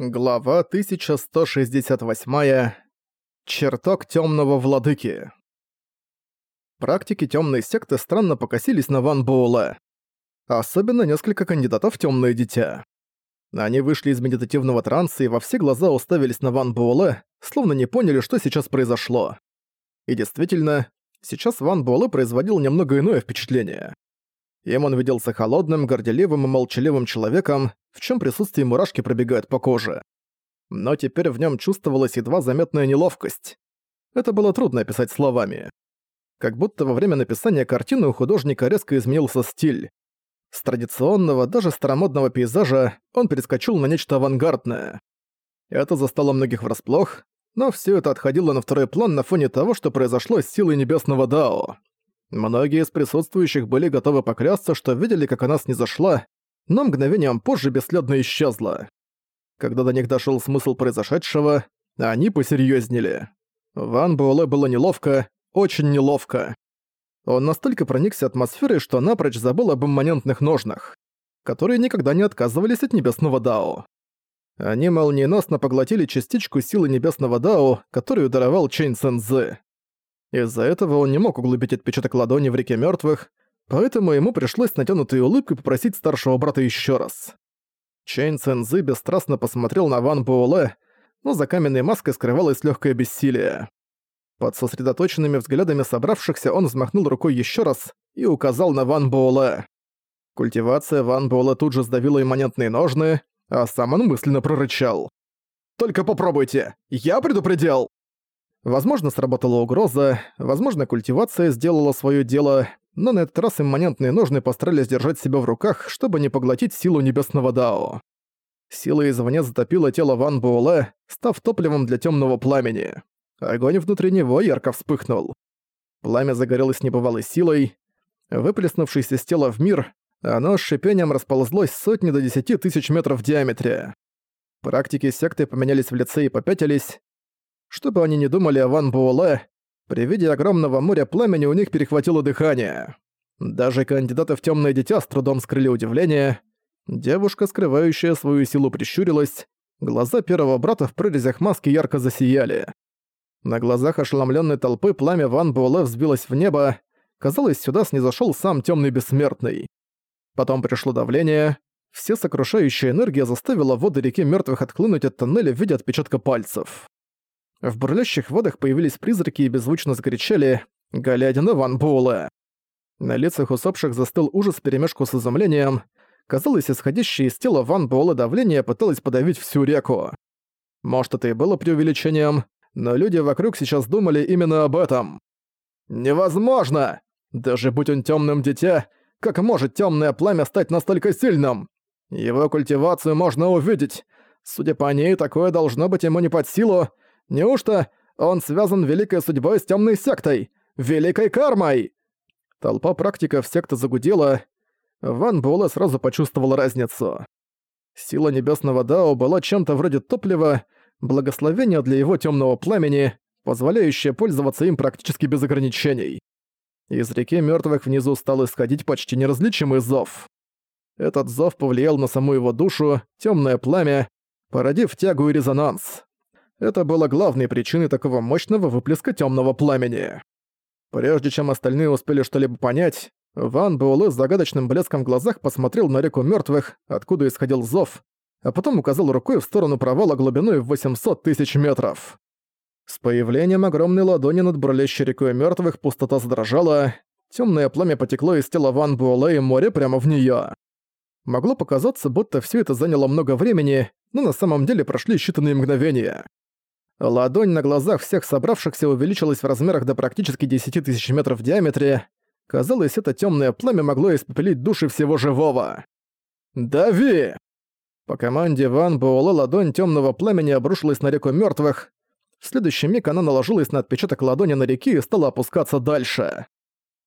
Глава 1168. Чертог темного владыки. Практики темной секты странно покосились на Ван Буэлэ. Особенно несколько кандидатов в темное дитя. Они вышли из медитативного транса и во все глаза уставились на Ван Буэлэ, словно не поняли, что сейчас произошло. И действительно, сейчас Ван Буэлэ производил немного иное впечатление. Им он виделся холодным, горделивым и молчаливым человеком, в чем присутствие мурашки пробегают по коже. Но теперь в нем чувствовалась едва заметная неловкость. Это было трудно описать словами. Как будто во время написания картины у художника резко изменился стиль. С традиционного, даже старомодного пейзажа он перескочил на нечто авангардное. Это застало многих врасплох, но все это отходило на второй план на фоне того, что произошло с силой небесного Дао. Многие из присутствующих были готовы поклясться, что видели, как она снизошла, но мгновением позже бесследно исчезла. Когда до них дошел смысл произошедшего, они посерьезнели. Ван Буэлэ было неловко, очень неловко. Он настолько проникся атмосферой, что напрочь забыл об имманентных ножнах, которые никогда не отказывались от небесного Дао. Они молниеносно поглотили частичку силы небесного Дао, которую даровал Чэнь Цэнзы. Из-за этого он не мог углубить отпечаток ладони в реке мертвых, поэтому ему пришлось с натянутой улыбкой попросить старшего брата еще раз. Чейн Цэнзы бесстрастно посмотрел на Ван Буэлэ, но за каменной маской скрывалось легкое бессилие. Под сосредоточенными взглядами собравшихся он взмахнул рукой еще раз и указал на Ван Буэлэ. Культивация Ван Буэлэ тут же сдавила имманентные ножны, а сам он мысленно прорычал. «Только попробуйте! Я предупредил!» Возможно, сработала угроза, возможно, культивация сделала свое дело, но на этот раз имманентные ножны постарались держать себя в руках, чтобы не поглотить силу небесного Дао. Сила извне затопила тело Ван Буэлэ, став топливом для темного пламени. Огонь внутри него ярко вспыхнул. Пламя загорелось небывалой силой. Выплеснувшись из тела в мир, оно с шипением расползлось сотни до десяти тысяч метров в диаметре. Практики секты поменялись в лице и попятились. Что бы они ни думали о Ван Буэлэ, при виде огромного моря пламени у них перехватило дыхание. Даже кандидаты в темное дитя с трудом скрыли удивление. Девушка, скрывающая свою силу, прищурилась. Глаза первого брата в прорезях маски ярко засияли. На глазах ошеломленной толпы пламя Ван Буэлэ взбилось в небо. Казалось, сюда снизошел сам темный бессмертный. Потом пришло давление. Все сокрушающая энергия заставила воды реки мертвых отклынуть от тоннеля в виде отпечатка пальцев. В бурлящих водах появились призраки и беззвучно закричали, глядя на Ван Буэлэ. На лицах усопших застыл ужас вперемешку с изумлением. Казалось, исходящее из тела Ван Буэлэ давление пыталось подавить всю реку. Может, это и было преувеличением, но люди вокруг сейчас думали именно об этом. «Невозможно! Даже будь он темным дитя, как может темное пламя стать настолько сильным? Его культивацию можно увидеть. Судя по ней, такое должно быть ему не под силу, Неужто он связан великой судьбой с темной сектой? Великой кармой!» Толпа практиков секты загудела. Ван Буэлэ сразу почувствовал разницу. Сила небесного Дао была чем-то вроде топлива, благословения для его темного пламени, позволяющее пользоваться им практически без ограничений. Из реки мертвых внизу стал исходить почти неразличимый зов. Этот зов повлиял на саму его душу, темное пламя, породив тягу и резонанс. Это было главной причиной такого мощного выплеска темного пламени. Прежде чем остальные успели что-либо понять, Ван Буэлэ с загадочным блеском в глазах посмотрел на реку мертвых, откуда исходил зов, а потом указал рукой в сторону провала глубиной в 800 тысяч метров. С появлением огромной ладони над бурлящей рекой мертвых пустота задрожала, темное пламя потекло из тела Ван Буэлэ и море прямо в нее. Могло показаться, будто все это заняло много времени, но на самом деле прошли считанные мгновения. Ладонь на глазах всех собравшихся увеличилась в размерах до практически 10 тысяч метров в диаметре. Казалось, это темное пламя могло испепелить души всего живого. «Дави!» По команде Ван Буэлэ ладонь темного пламени обрушилась на реку мертвых. В следующий миг она наложилась на отпечаток ладони на реке и стала опускаться дальше.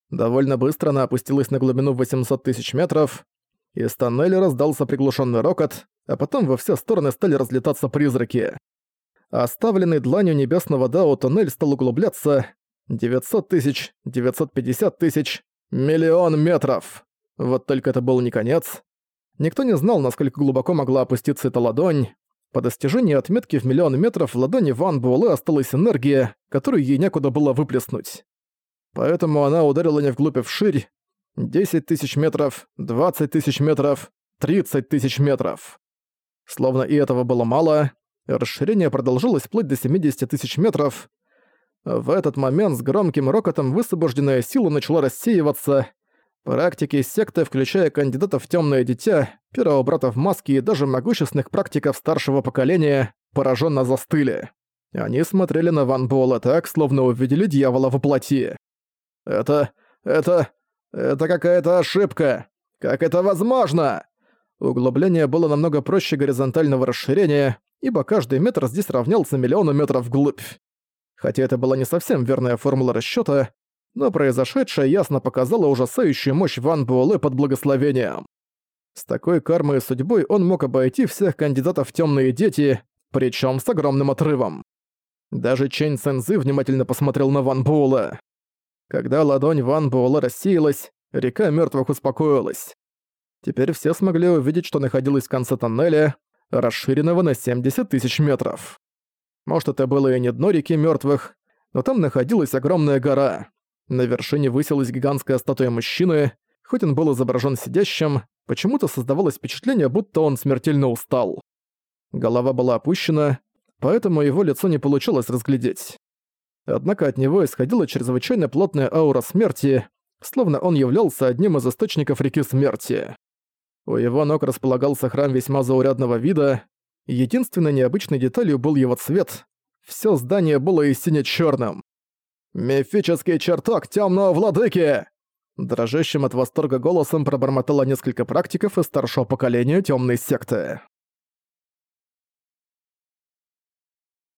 Довольно быстро она опустилась на глубину 800 тысяч метров. Из тоннеля раздался приглушенный рокот, а потом во все стороны стали разлетаться призраки. Оставленный дланью небесного Дао туннель стал углубляться 900 тысяч, 950 тысяч, миллион метров. Вот только это был не конец. Никто не знал, насколько глубоко могла опуститься эта ладонь. По достижении отметки в миллион метров в ладони Ван Буэлэ осталась энергия, которую ей некуда было выплеснуть. Поэтому она ударила не вглубь и вширь. 10 тысяч метров, 20 тысяч метров, 30 тысяч метров. Словно и этого было мало, расширение продолжилось вплоть до 70 тысяч метров. В этот момент с громким рокотом высвобожденная сила начала рассеиваться, Практики секты, включая кандидатов в темное дитя, первого брата в маске и даже могущественных практиков старшего поколения, пораженно застыли. Они смотрели на Ван Буэлла так, словно увидели дьявола во плоти. «Это... это... это какая-то ошибка! Как это возможно?» Углубление было намного проще горизонтального расширения, ибо каждый метр здесь равнялся миллиону метров вглубь. Хотя это была не совсем верная формула расчёта, но произошедшее ясно показало ужасающую мощь Ван Буэлэ под благословением. С такой кармой и судьбой он мог обойти всех кандидатов в темные дети, причем с огромным отрывом. Даже Чэнь Цэнзы внимательно посмотрел на Ван Буэлэ. Когда ладонь Ван Буэлэ рассеялась, река мертвых успокоилась. Теперь все смогли увидеть, что находилось в конце тоннеля, расширенного на 70 тысяч метров. Может, это было и не дно реки мертвых, но там находилась огромная гора. На вершине высилась гигантская статуя мужчины. Хоть он был изображен сидящим, почему-то создавалось впечатление, будто он смертельно устал. Голова была опущена, поэтому его лицо не получилось разглядеть. Однако от него исходила чрезвычайно плотная аура смерти, словно он являлся одним из источников реки смерти. У его ног располагался храм весьма заурядного вида. Единственной необычной деталью был его цвет. Всё здание было и сине чёрным. «Мифический чертог темного владыки!» Дрожащим от восторга голосом пробормотало несколько практиков из старшего поколения темной секты.